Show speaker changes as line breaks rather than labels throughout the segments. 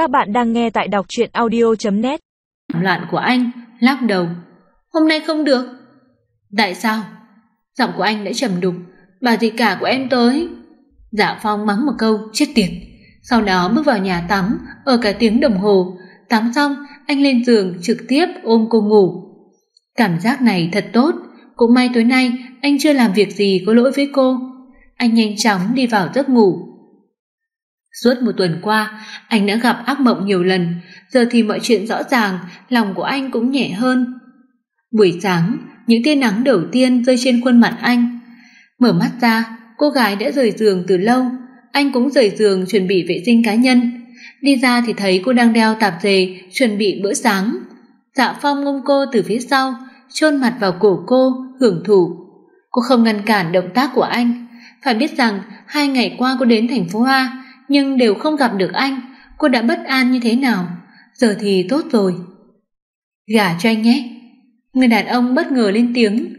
Các bạn đang nghe tại đọc truyện audio.net
Loạn của anh, lắc đầu. Hôm nay không được. Tại sao? Giọng của anh đã trầm đục. Bà dì cả của em tới. Dạ Phong mắng một câu, chết tiệt. Sau đó bước vào nhà tắm, ở cả tiếng đồng hồ. Tắm xong, anh lên giường trực tiếp ôm cô ngủ. Cảm giác này thật tốt. Cũng may tối nay anh chưa làm việc gì có lỗi với cô. Anh nhanh chóng đi vào giấc ngủ. Suốt một tuần qua, anh đã gặp ác mộng nhiều lần, giờ thì mọi chuyện rõ ràng, lòng của anh cũng nhẹ hơn. Buổi sáng, những tia nắng đầu tiên rơi trên khuôn mặt anh. Mở mắt ra, cô gái đã rời giường từ lâu, anh cũng rời giường chuẩn bị vệ sinh cá nhân. Đi ra thì thấy cô đang đeo tạp dề, chuẩn bị bữa sáng. Dạ Phong ôm cô từ phía sau, chôn mặt vào cổ cô, hưởng thụ. Cô không ngăn cản động tác của anh. Phải biết rằng hai ngày qua cô đến thành phố Hoa, nhưng đều không gặp được anh, cô đã bất an như thế nào. Giờ thì tốt rồi. Gả cho anh nhé. Người đàn ông bất ngờ lên tiếng.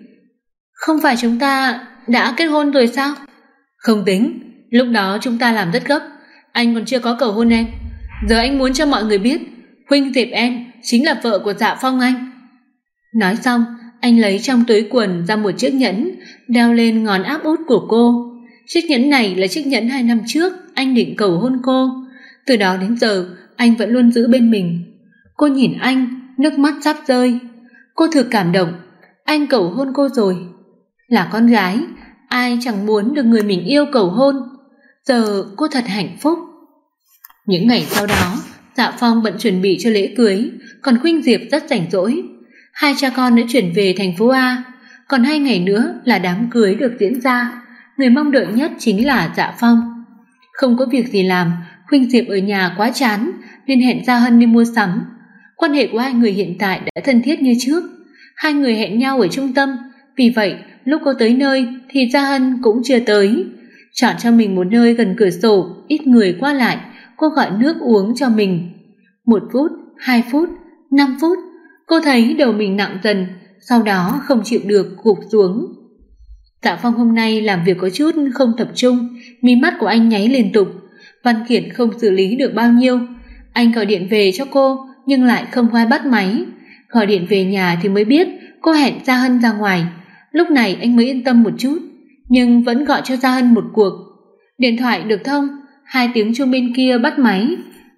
Không phải chúng ta đã kết hôn rồi sao? Không tính, lúc đó chúng ta làm rất gấp, anh còn chưa có cầu hôn em. Giờ anh muốn cho mọi người biết, huynh Diệp em chính là vợ của Dạ Phong anh. Nói xong, anh lấy trong túi quần ra một chiếc nhẫn, đeo lên ngón áp út của cô. Chiếc nhẫn này là chiếc nhẫn hai năm trước anh định cầu hôn cô. Từ đó đến giờ, anh vẫn luôn giữ bên mình. Cô nhìn anh, nước mắt sắp rơi. Cô thực cảm động, anh cầu hôn cô rồi. Là con gái, ai chẳng muốn được người mình yêu cầu hôn. Giờ cô thật hạnh phúc. Những ngày sau đó, Dạ Phong bận chuẩn bị cho lễ cưới, còn Khuynh Diệp rất rảnh rỗi. Hai cha con đã chuyển về thành phố A, còn hai ngày nữa là đám cưới được diễn ra. Người mong đợi nhất chính là Dạ Phong. Không có việc gì làm, Khuynh Diệp ở nhà quá chán nên hẹn Gia Hân đi mua sắm. Quan hệ của hai người hiện tại đã thân thiết như trước. Hai người hẹn nhau ở trung tâm, vì vậy lúc cô tới nơi thì Gia Hân cũng chưa tới. Chọn cho mình một nơi gần cửa sổ, ít người qua lại, cô gọi nước uống cho mình. Một phút, hai phút, năm phút, cô thấy đầu mình nặng dần, sau đó không chịu được gục xuống. Tạ Phong hôm nay làm việc có chút không tập trung, mí mắt của anh nháy liên tục. Văn Kiệt không xử lý được bao nhiêu. Anh gọi điện về cho cô, nhưng lại không ai bắt máy. Gọi điện về nhà thì mới biết cô hẹn Gia Hân ra ngoài. Lúc này anh mới yên tâm một chút, nhưng vẫn gọi cho Gia Hân một cuộc. Điện thoại được thông, hai tiếng chuông bên kia bắt máy.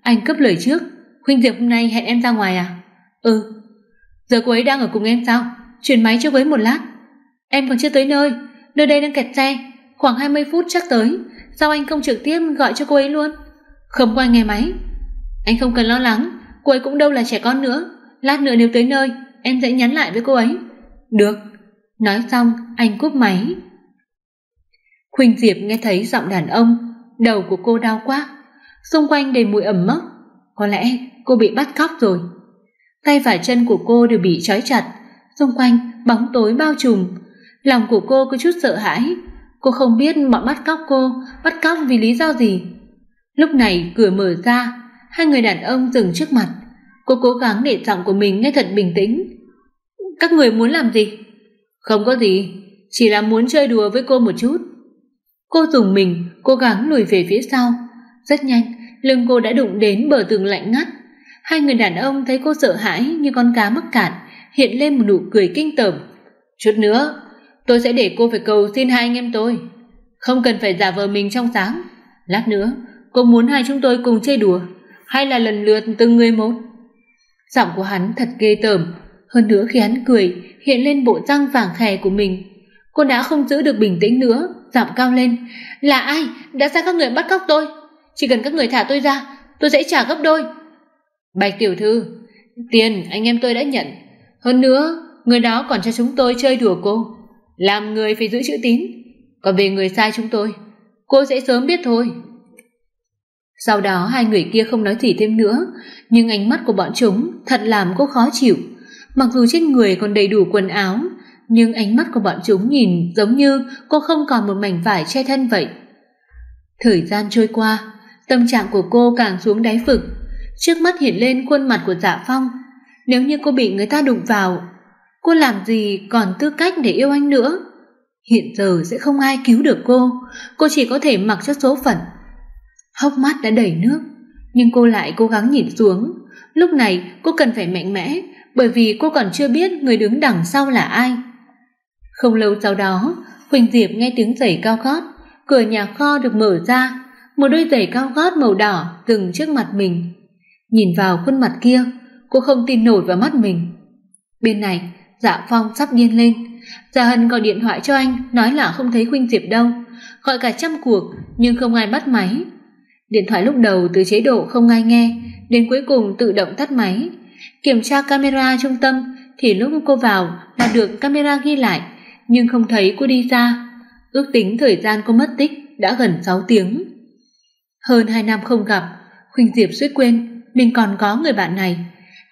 Anh cấp lời trước, huynh Diệp hôm nay hẹn em ra ngoài à? Ừ. Giờ cô ấy đang ở cùng em sao? Chuyển máy cho cô ấy một lát. Em còn chưa tới nơi, nơi đây đang kẹt xe, khoảng 20 phút chắc tới. Sao anh không trực tiếp gọi cho cô ấy luôn? Không qua nghe máy. Anh không cần lo lắng, cô ấy cũng đâu là trẻ con nữa. Lát nữa nếu tới nơi, em sẽ nhắn lại với cô ấy. Được. Nói xong, anh cúp máy. Khuynh Diệp nghe thấy giọng đàn ông, đầu của cô đau quá. Xung quanh đầy mùi ẩm mốc. Có lẽ cô bị bắt cóc rồi. Tay và chân của cô đều bị trói chặt, xung quanh bóng tối bao trùm. Lòng của cô có chút sợ hãi, cô không biết bọn bắt cóc cô bắt cóc vì lý do gì. Lúc này cửa mở ra, hai người đàn ông dừng trước mặt. Cô cố gắng để giọng của mình nghe thật bình tĩnh. Các người muốn làm gì? Không có gì, chỉ là muốn chơi đùa với cô một chút. Cô dùng mình, cố gắng lùi về phía sau. Rất nhanh, lưng cô đã đụng đến bờ tường lạnh ngắt. Hai người đàn ông thấy cô sợ hãi như con cá mắc cạn, hiện lên một nụ cười kinh tởm. Chút nữa, tôi sẽ để cô phải cầu xin hai anh em tôi. Không cần phải giả vờ mình trong sáng. Lát nữa, cô muốn hai chúng tôi cùng chơi đùa, hay là lần lượt từng người một? Giọng của hắn thật ghê tởm, hơn nữa khi hắn cười, hiện lên bộ răng vàng khè của mình. Cô đã không giữ được bình tĩnh nữa, giọng cao lên, "Là ai đã sai các người bắt cóc tôi? Chỉ cần các người thả tôi ra, tôi sẽ trả gấp đôi." Bạch tiểu thư, tiền anh em tôi đã nhận, hơn nữa, người đó còn cho chúng tôi chơi đùa cô, làm người phải giữ chữ tín, còn về người sai chúng tôi, cô sẽ sớm biết thôi. Sau đó hai người kia không nói gì thêm nữa, nhưng ánh mắt của bọn chúng thật làm cô khó chịu. Mặc dù trên người còn đầy đủ quần áo, nhưng ánh mắt của bọn chúng nhìn giống như cô không còn một mảnh vải che thân vậy. Thời gian trôi qua, tâm trạng của cô càng xuống đáy vực. Trước mắt hiện lên khuôn mặt của Dạ Phong. Nếu như cô bị người ta đụng vào, cô làm gì còn tư cách để yêu anh nữa? Hiện giờ sẽ không ai cứu được cô, cô chỉ có thể mặc cho số phận. Hốc mắt đã đầy nước, Nhưng cô lại cố gắng nhìn xuống, lúc này cô cần phải mạnh mẽ, bởi vì cô còn chưa biết người đứng đằng sau là ai. Không lâu sau đó, Huỳnh Diệp nghe tiếng giày cao gót, cửa nhà kho được mở ra, một đôi giày cao gót màu đỏ dừng trước mặt mình. Nhìn vào khuôn mặt kia, cô không tin nổi vào mắt mình. Bên này, Dạ Phong sắp điên lên, Dạ Hân gọi điện thoại cho anh, nói là không thấy Khuynh Diệp đâu, gọi cả trăm cuộc nhưng không ai bắt máy. Điện thoại lúc đầu từ chế độ không ai nghe, đến cuối cùng tự động tắt máy. Kiểm tra camera trung tâm thì lúc cô vào là được camera ghi lại, nhưng không thấy cô đi ra. Ước tính thời gian cô mất tích đã gần 6 tiếng. Hơn 2 năm không gặp, Khuynh Diệp suýt quên mình còn có người bạn này.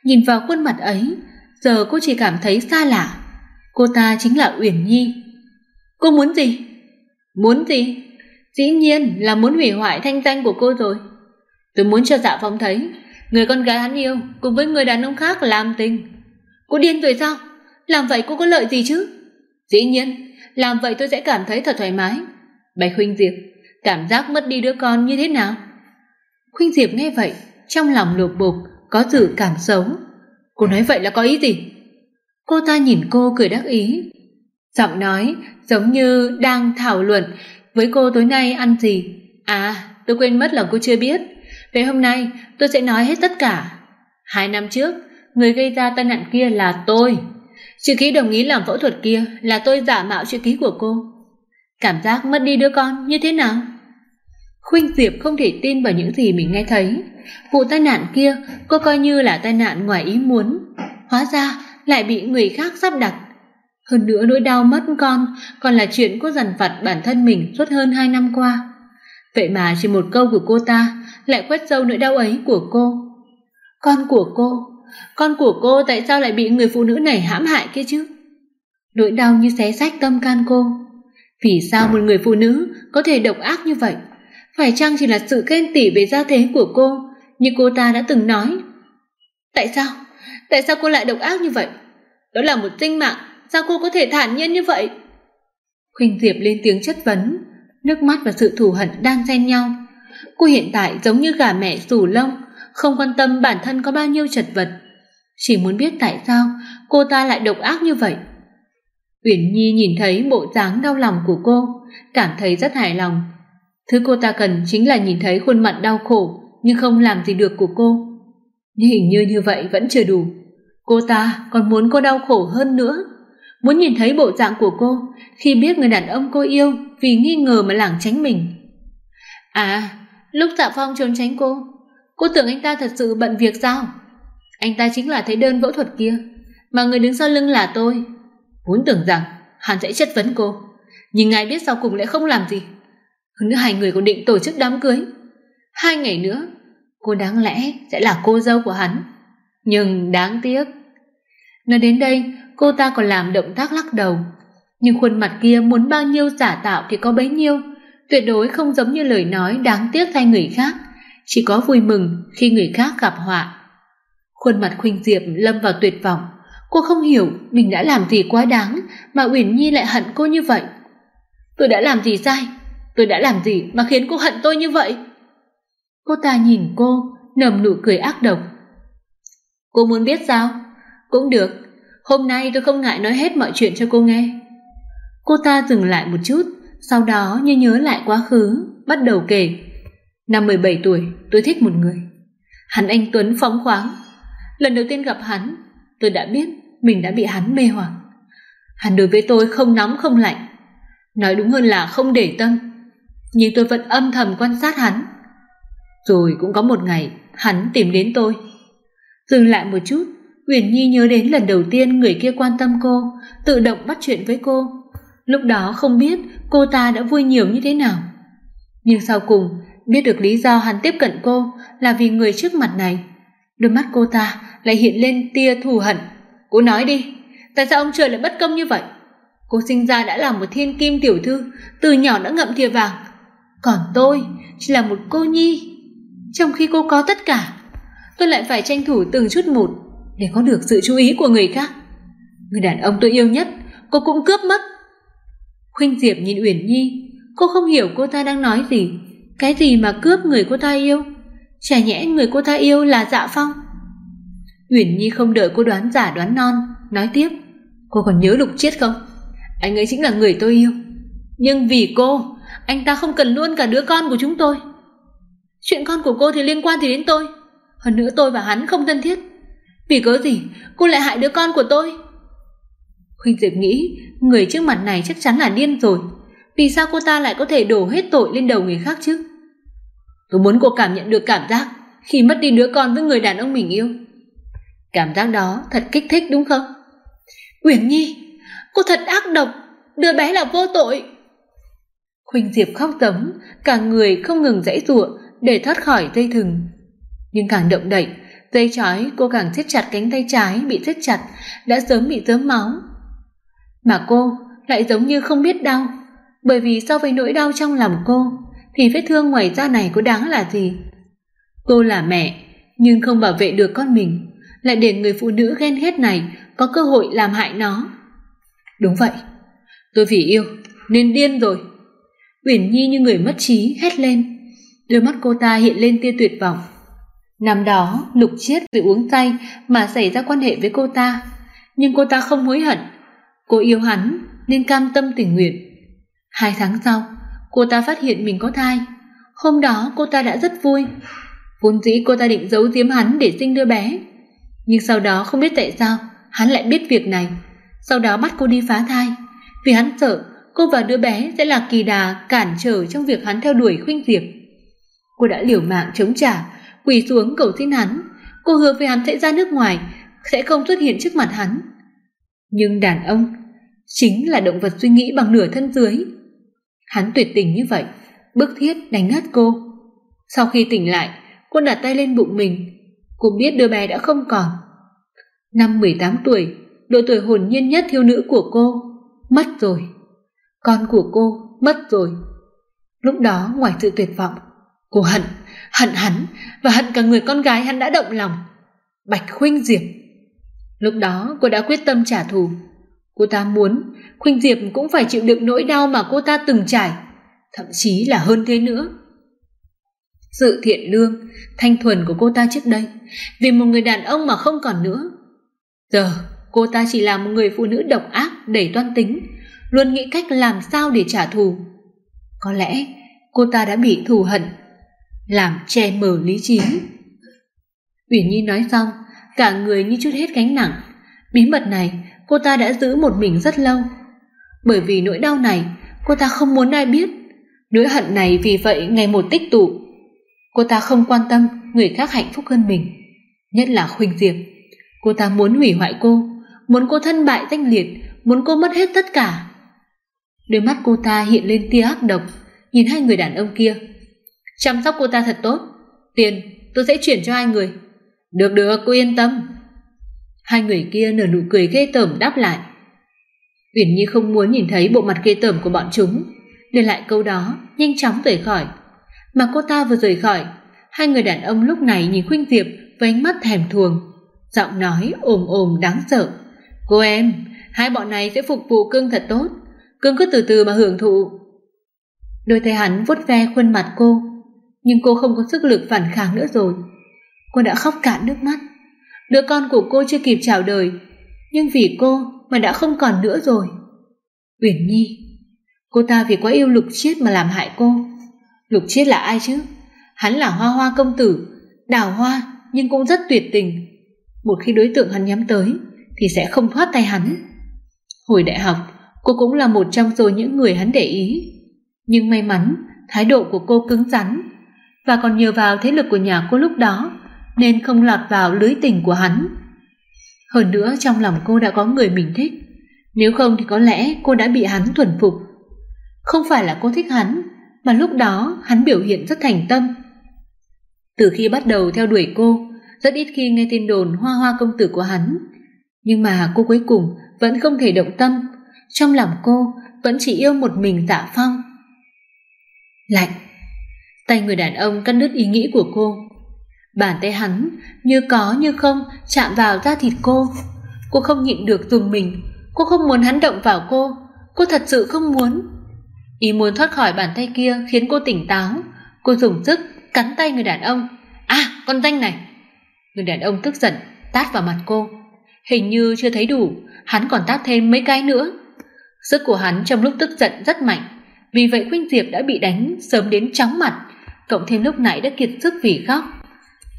Nhìn vào khuôn mặt ấy, giờ cô chỉ cảm thấy xa lạ. Cô ta chính là Uyển Nhi. Cô muốn gì? Muốn gì? Dĩ nhiên là muốn hủy hoại thanh danh của cô rồi. Tôi muốn cho Dạ Phong thấy, người con gái hắn yêu cùng với người đàn ông khác làm tình. Cô điên rồi sao? Làm vậy cô có lợi gì chứ? Dĩ nhiên, làm vậy tôi sẽ cảm thấy thật thoải mái. Bạch Khuynh Diệp, cảm giác mất đi đứa con như thế nào? Khuynh Diệp nghe vậy, trong lòng lục bục, có dự cảm xấu. Cô nói vậy là có ý gì? Cô ta nhìn cô cười đắc ý. Giọng nói giống như đang thảo luận với cô tối nay ăn gì. À, tôi quên mất là cô chưa biết. về hôm nay tôi sẽ nói hết tất cả. Hai năm trước, người gây ra tai nạn kia là tôi. Chữ ký đồng ý làm phẫu thuật kia là tôi giả mạo chữ ký của cô. Cảm giác mất đi đứa con như thế nào? Khuynh Diệp không thể tin vào những gì mình nghe thấy. Vụ tai nạn kia cô coi như là tai nạn ngoài ý muốn. Hóa ra lại bị người khác sắp đặt. Hơn nữa nỗi đau mất con còn là chuyện cô dằn vặt bản thân mình suốt hơn hai năm qua. Vậy mà chỉ một câu của cô ta lại quét sâu nỗi đau ấy của cô. Con của cô, con của cô tại sao lại bị người phụ nữ này hãm hại kia chứ? Nỗi đau như xé rách tâm can cô. Vì sao một người phụ nữ có thể độc ác như vậy? Phải chăng chỉ là sự ghen tỉ về gia thế của cô, như cô ta đã từng nói? Tại sao? Tại sao cô lại độc ác như vậy? Đó là một sinh mạng, sao cô có thể thản nhiên như vậy? Khuynh Diệp lên tiếng chất vấn, nước mắt và sự thù hận đang xen nhau. Cô hiện tại giống như gà mẹ rủ lông, không quan tâm bản thân có bao nhiêu chật vật, chỉ muốn biết tại sao cô ta lại độc ác như vậy. Uyển Nhi nhìn thấy bộ dáng đau lòng của cô, cảm thấy rất hài lòng. Thứ cô ta cần chính là nhìn thấy khuôn mặt đau khổ nhưng không làm gì được của cô. Nhưng hình như như vậy vẫn chưa đủ. Cô ta còn muốn cô đau khổ hơn nữa. Muốn nhìn thấy bộ dạng của cô khi biết người đàn ông cô yêu vì nghi ngờ mà lảng tránh mình. À, lúc Tạ Phong trốn tránh cô, cô tưởng anh ta thật sự bận việc sao? Anh ta chính là thấy đơn phẫu thuật kia, mà người đứng sau lưng là tôi. Vốn tưởng rằng hắn sẽ chất vấn cô, nhưng ngài biết sau cùng lại không làm gì. Hơn nữa hai người còn định tổ chức đám cưới. Hai ngày nữa, cô đáng lẽ sẽ là cô dâu của hắn. Nhưng đáng tiếc. Nói đến đây, cô ta còn làm động tác lắc đầu. Nhưng khuôn mặt kia muốn bao nhiêu giả tạo thì có bấy nhiêu. Tuyệt đối không giống như lời nói đáng tiếc thay người khác. Chỉ có vui mừng khi người khác gặp họa. Khuôn mặt Khuynh Diệp lâm vào tuyệt vọng. Cô không hiểu mình đã làm gì quá đáng mà Uyển Nhi lại hận cô như vậy. Tôi đã làm gì sai? Tôi đã làm gì mà khiến cô hận tôi như vậy? Cô ta nhìn cô, nở nụ cười ác độc. Cô muốn biết sao? Cũng được, hôm nay tôi không ngại nói hết mọi chuyện cho cô nghe. Cô ta dừng lại một chút, sau đó như nhớ lại quá khứ, bắt đầu kể. Năm 17 tuổi, tôi thích một người. Hắn anh Tuấn phóng khoáng. Lần đầu tiên gặp hắn, tôi đã biết mình đã bị hắn mê hoặc. Hắn đối với tôi không nóng không lạnh, nói đúng hơn là không để tâm, nhưng tôi vẫn âm thầm quan sát hắn. Rồi cũng có một ngày, hắn tìm đến tôi. Dừng lại một chút, Uyển Nhi nhớ đến lần đầu tiên người kia quan tâm cô, tự động bắt chuyện với cô. Lúc đó không biết cô ta đã vui nhiều như thế nào. Nhưng sau cùng, biết được lý do hắn tiếp cận cô là vì người trước mặt này. Đôi mắt cô ta lại hiện lên tia thù hận. Cô nói đi, tại sao ông trời lại bất công như vậy? Cô sinh ra đã là một thiên kim tiểu thư, từ nhỏ đã ngậm thìa vàng. Còn tôi chỉ là một cô nhi. Trong khi cô có tất cả, tôi lại phải tranh thủ từng chút một để có được sự chú ý của người khác. Người đàn ông tôi yêu nhất, cô cũng cướp mất. Khuynh Diệp nhìn Uyển Nhi, cô không hiểu cô ta đang nói gì, cái gì mà cướp người cô ta yêu. chả nhẽ người cô ta yêu là Dạ Phong. Uyển Nhi không đợi cô đoán giả đoán non, nói tiếp, cô còn nhớ Lục Chiết không? Anh ấy chính là người tôi yêu. Nhưng vì cô, anh ta không cần luôn cả đứa con của chúng tôi. Chuyện con của cô thì liên quan gì đến tôi? Hơn nữa tôi và hắn không thân thiết. Vì cớ gì cô lại hại đứa con của tôi? Khuynh Diệp nghĩ người trước mặt này chắc chắn là điên rồi. Vì sao cô ta lại có thể đổ hết tội lên đầu người khác chứ? Tôi muốn cô cảm nhận được cảm giác khi mất đi đứa con với người đàn ông mình yêu. Cảm giác đó thật kích thích đúng không? Uyển Nhi, cô thật ác độc, đứa bé là vô tội. Khuynh Diệp khóc tấm, cả người không ngừng dãy giụa để thoát khỏi dây thừng. Nhưng càng động đậy, dây trói cô càng siết chặt cánh tay trái bị siết chặt, đã sớm bị rớm máu. Mà cô lại giống như không biết đau, bởi vì so với nỗi đau trong lòng cô, thì vết thương ngoài da này có đáng là gì? Cô là mẹ, nhưng không bảo vệ được con mình, lại để người phụ nữ ghen ghét này có cơ hội làm hại nó. Đúng vậy, tôi vì yêu nên điên rồi. Uyển Nhi như người mất trí hét lên, đôi mắt cô ta hiện lên tia tuyệt vọng. Năm đó, Lục Chiết vì uống say mà xảy ra quan hệ với cô ta, nhưng cô ta không hối hận. Cô yêu hắn nên cam tâm tình nguyện. Hai tháng sau, cô ta phát hiện mình có thai. Hôm đó cô ta đã rất vui. Vốn dĩ cô ta định giấu giếm hắn để sinh đứa bé. Nhưng sau đó không biết tại sao hắn lại biết việc này. Sau đó bắt cô đi phá thai. Vì hắn sợ cô và đứa bé sẽ là kỳ đà cản trở trong việc hắn theo đuổi khuynh diệp. Cô đã liều mạng chống trả, quỳ xuống cầu xin hắn. Cô hứa với hắn sẽ ra nước ngoài, sẽ không xuất hiện trước mặt hắn. Nhưng đàn ông chính là động vật suy nghĩ bằng nửa thân dưới. Hắn tuyệt tình như vậy, bức thiết đánh ngất cô. Sau khi tỉnh lại, cô đặt tay lên bụng mình. Cô biết đứa bé đã không còn. Năm 18 tuổi, độ tuổi hồn nhiên nhất thiếu nữ của cô, mất rồi. Con của cô mất rồi. Lúc đó ngoài sự tuyệt vọng, cô hận, hận hắn và hận cả người con gái hắn đã động lòng. Bạch Khuynh Diệp. Lúc đó cô đã quyết tâm trả thù. Cô ta muốn Khuynh Diệp cũng phải chịu đựng nỗi đau mà cô ta từng trải, thậm chí là hơn thế nữa. Sự thiện lương, thanh thuần của cô ta trước đây, vì một người đàn ông mà không còn nữa. Giờ, cô ta chỉ là một người phụ nữ độc ác, đầy toan tính, luôn nghĩ cách làm sao để trả thù. Có lẽ cô ta đã bị thù hận, làm che mờ lý trí. Uyển Nhi nói xong, cả người như chút hết gánh nặng. Bí mật này cô ta đã giữ một mình rất lâu. Bởi vì nỗi đau này, cô ta không muốn ai biết. Nỗi hận này vì vậy ngày một tích tụ. Cô ta không quan tâm người khác hạnh phúc hơn mình, nhất là Khuynh Diệp. Cô ta muốn hủy hoại cô, muốn cô thân bại danh liệt, muốn cô mất hết tất cả. Đôi mắt cô ta hiện lên tia ác độc, nhìn hai người đàn ông kia. Chăm sóc cô ta thật tốt, tiền tôi sẽ chuyển cho hai người. Được được, cô yên tâm. Hai người kia nở nụ cười ghê tởm đáp lại. Uyển Nhi không muốn nhìn thấy bộ mặt ghê tởm của bọn chúng, để lại câu đó, nhanh chóng rời khỏi. Mà cô ta vừa rời khỏi, hai người đàn ông lúc này nhìn Khuynh Diệp với ánh mắt thèm thuồng, giọng nói ồm ồm đáng sợ. "Cô em, hai bọn này sẽ phục vụ cưng thật tốt, cưng cứ từ từ mà hưởng thụ." Đôi tay hắn vuốt ve khuôn mặt cô, nhưng cô không có sức lực phản kháng nữa rồi. Cô đã khóc cạn nước mắt. Đứa con của cô chưa kịp chào đời, nhưng vì cô mà đã không còn nữa rồi. Uyển Nhi, cô ta vì quá yêu Lục Chiết mà làm hại cô. Lục Chiết là ai chứ? Hắn là Hoa Hoa công tử, đào hoa nhưng cũng rất tuyệt tình. Một khi đối tượng hắn nhắm tới thì sẽ không thoát tay hắn. Hồi đại học, cô cũng là một trong số những người hắn để ý. Nhưng may mắn, thái độ của cô cứng rắn và còn nhờ vào thế lực của nhà cô lúc đó nên không lọt vào lưới tình của hắn. Hơn nữa trong lòng cô đã có người mình thích, nếu không thì có lẽ cô đã bị hắn thuần phục. Không phải là cô thích hắn, mà lúc đó hắn biểu hiện rất thành tâm. Từ khi bắt đầu theo đuổi cô, rất ít khi nghe tin đồn hoa hoa công tử của hắn. Nhưng mà cô cuối cùng vẫn không thể động tâm, trong lòng cô vẫn chỉ yêu một mình tạ phong. Lạnh, tay người đàn ông cắt đứt ý nghĩ của cô, Bàn tay hắn như có như không chạm vào da thịt cô. Cô không nhịn được dùng mình, cô không muốn hắn động vào cô, cô thật sự không muốn. Ý muốn thoát khỏi bàn tay kia khiến cô tỉnh táo, cô dùng sức cắn tay người đàn ông. A! con danh này. Người đàn ông tức giận, tát vào mặt cô. Hình như chưa thấy đủ, hắn còn tát thêm mấy cái nữa. Sức của hắn trong lúc tức giận rất mạnh, vì vậy Khuynh Diệp đã bị đánh sớm đến chóng mặt, cộng thêm lúc nãy đã kiệt sức vì khóc.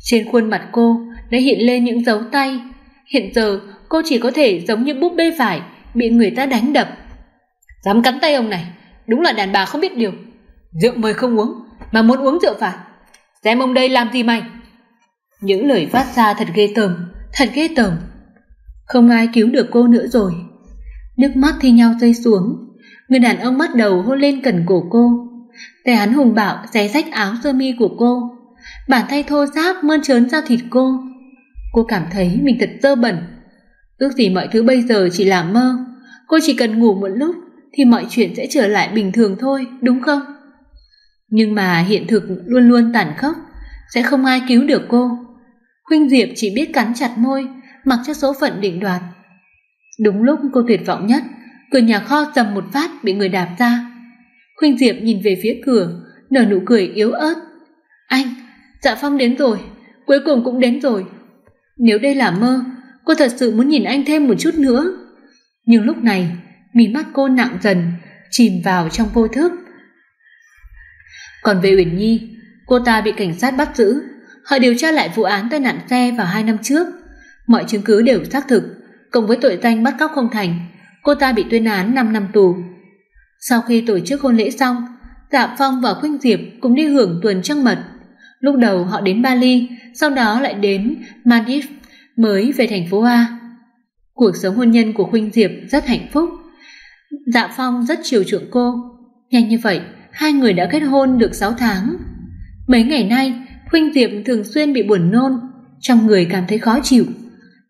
Trên khuôn mặt cô đã hiện lên những dấu tay, hiện giờ cô chỉ có thể giống như búp bê vải bị người ta đánh đập. Dám cắn tay ông này, đúng là đàn bà không biết điều. Rượu mời không uống, mà muốn uống rượu phạt. Xem ông đây làm gì mày? Những lời phát ra thật ghê tởm, thật ghê tởm. Không ai cứu được cô nữa rồi. Nước mắt thi nhau rơi xuống, người đàn ông bắt đầu hôn lên cần cổ cô. Tay hắn hùng bạo xé rách áo sơ mi của cô, bàn tay thô ráp mơn trớn ra thịt cô. Cô cảm thấy mình thật dơ bẩn. Ước gì mọi thứ bây giờ chỉ là mơ, cô chỉ cần ngủ một lúc thì mọi chuyện sẽ trở lại bình thường thôi, đúng không? Nhưng mà hiện thực luôn luôn tàn khốc, sẽ không ai cứu được cô. Khuynh Diệp chỉ biết cắn chặt môi, mặc cho số phận định đoạt. Đúng lúc cô tuyệt vọng nhất, cửa nhà kho dầm một phát bị người đạp ra. Khuynh Diệp nhìn về phía cửa, nở nụ cười yếu ớt. Anh, Dạ Phong đến rồi, cuối cùng cũng đến rồi. Nếu đây là mơ, cô thật sự muốn nhìn anh thêm một chút nữa. Nhưng lúc này, mí mắt cô nặng dần, chìm vào trong vô thức. Còn về Uyển Nhi, cô ta bị cảnh sát bắt giữ, họ điều tra lại vụ án tai nạn xe vào hai năm trước. Mọi chứng cứ đều xác thực, cộng với tội danh bắt cóc không thành, cô ta bị tuyên án 5 năm tù. Sau khi tổ chức hôn lễ xong, Dạ Phong và Khuynh Diệp cùng đi hưởng tuần trăng mật. Lúc đầu họ đến Bali, sau đó lại đến Maldives, mới về thành phố A. Cuộc sống hôn nhân của Khuynh Diệp rất hạnh phúc. Dạ Phong rất chiều chuộng cô. Nhanh như vậy, hai người đã kết hôn được 6 tháng. Mấy ngày nay, Khuynh Diệp thường xuyên bị buồn nôn, trong người cảm thấy khó chịu.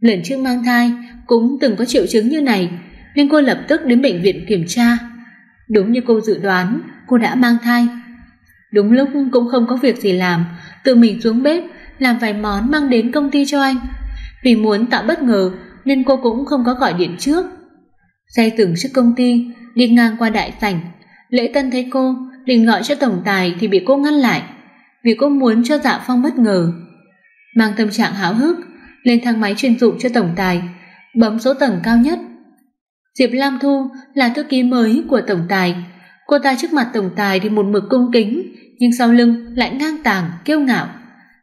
Lần trước mang thai cũng từng có triệu chứng như này, nên cô lập tức đến bệnh viện kiểm tra. Đúng như cô dự đoán, cô đã mang thai. Đúng lúc cũng không có việc gì làm, tự mình xuống bếp làm vài món mang đến công ty cho anh. Vì muốn tạo bất ngờ nên cô cũng không có gọi điện trước. Xe dừng trước công ty, đi ngang qua đại sảnh. Lễ Tân thấy cô, định gọi cho tổng tài thì bị cô ngăn lại, vì cô muốn cho Dạ Phong bất ngờ. Mang tâm trạng háo hức, lên thang máy chuyên dụng cho tổng tài, bấm số tầng cao nhất. Diệp Lam Thu là thư ký mới của tổng tài. Cô ta trước mặt tổng tài thì một mực cung kính, nhưng sau lưng lại ngang tàng, kiêu ngạo.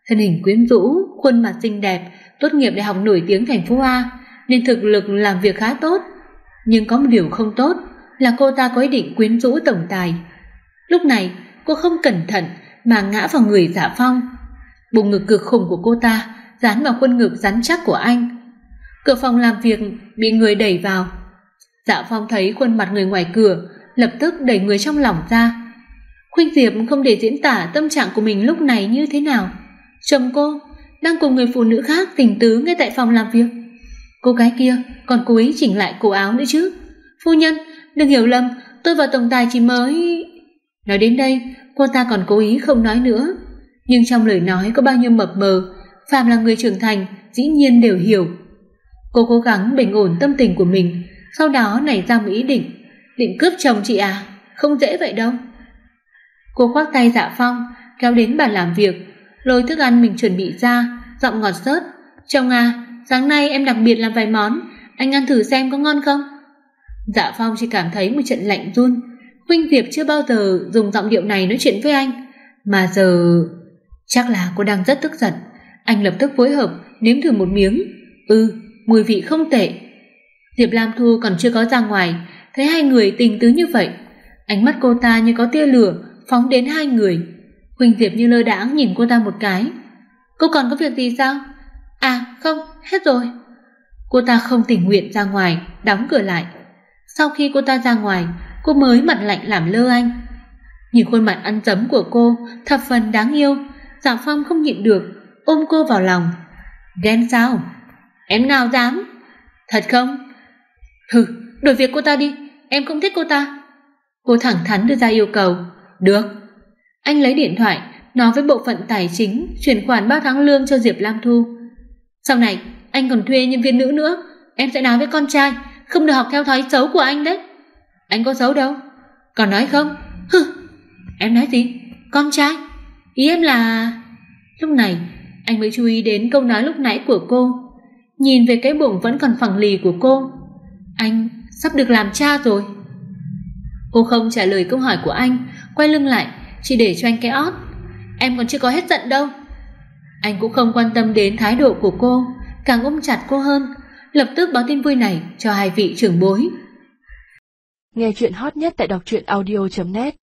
Thân hình quyến rũ, khuôn mặt xinh đẹp, tốt nghiệp đại học nổi tiếng thành phố A, nên thực lực làm việc khá tốt. Nhưng có một điều không tốt là cô ta có ý định quyến rũ tổng tài. Lúc này, cô không cẩn thận mà ngã vào người Dạ Phong. Bụng ngực cực khủng của cô ta dán vào khuôn ngực rắn chắc của anh. Cửa phòng làm việc bị người đẩy vào. Dạ Phong thấy khuôn mặt người ngoài cửa, lập tức đẩy người trong lòng ra. Khuynh Diệp không để diễn tả tâm trạng của mình lúc này như thế nào. Chồng cô đang cùng người phụ nữ khác tình tứ ngay tại phòng làm việc. Cô gái kia còn cố ý chỉnh lại cổ áo nữa chứ. Phu nhân, đừng hiểu lầm, tôi và tổng tài chỉ mới... Nói đến đây, cô ta còn cố ý không nói nữa. Nhưng trong lời nói có bao nhiêu mập mờ, phàm là người trưởng thành, dĩ nhiên đều hiểu. Cô cố gắng bình ổn tâm tình của mình, sau đó nảy ra một ý định. Định cướp chồng chị à? Không dễ vậy đâu. Cô khoác tay dạ phong, kéo đến bàn làm việc, lôi thức ăn mình chuẩn bị ra, giọng ngọt xớt, Chồng à, sáng nay em đặc biệt làm vài món, anh ăn thử xem có ngon không? Dạ phong chỉ cảm thấy một trận lạnh run. Huynh Diệp chưa bao giờ dùng giọng điệu này nói chuyện với anh. Mà giờ... Chắc là cô đang rất tức giận. Anh lập tức phối hợp, nếm thử một miếng. Ừ, mùi vị không tệ. Diệp Lam Thu còn chưa có ra ngoài, thấy hai người tình tứ như vậy. Ánh mắt cô ta như có tia lửa, phóng đến hai người. Huỳnh Diệp như lơ đãng nhìn cô ta một cái. Cô còn có việc gì sao? À, không, hết rồi. Cô ta không tình nguyện ra ngoài, đóng cửa lại. Sau khi cô ta ra ngoài, cô mới mặt lạnh làm lơ anh. Nhìn khuôn mặt ăn dấm của cô, thập phần đáng yêu, Dạ Phong không nhịn được, ôm cô vào lòng. Ghen sao? Em nào dám? Thật không? Hừ, đổi việc cô ta đi, em không thích cô ta. Cô thẳng thắn đưa ra yêu cầu. Được. Anh lấy điện thoại, nói với bộ phận tài chính chuyển khoản 3 tháng lương cho Diệp Lam Thu. Sau này, anh còn thuê nhân viên nữ nữa, em sẽ nói với con trai, không được học theo thói xấu của anh đấy. Anh có xấu đâu? Còn nói không? Hừ. Em nói gì? Con trai? Ý em là... Lúc này, anh mới chú ý đến câu nói lúc nãy của cô. Nhìn về cái bụng vẫn còn phẳng lì của cô. Anh sắp được làm cha rồi. Cô không trả lời câu hỏi của anh, quay lưng lại, chỉ để cho anh cái ót. Em còn chưa có hết giận đâu. Anh cũng không quan tâm đến thái độ của cô, càng ôm chặt cô hơn, lập tức báo tin vui này cho hai vị trưởng bối.
Nghe chuyện hot nhất tại đọc truyện audio.net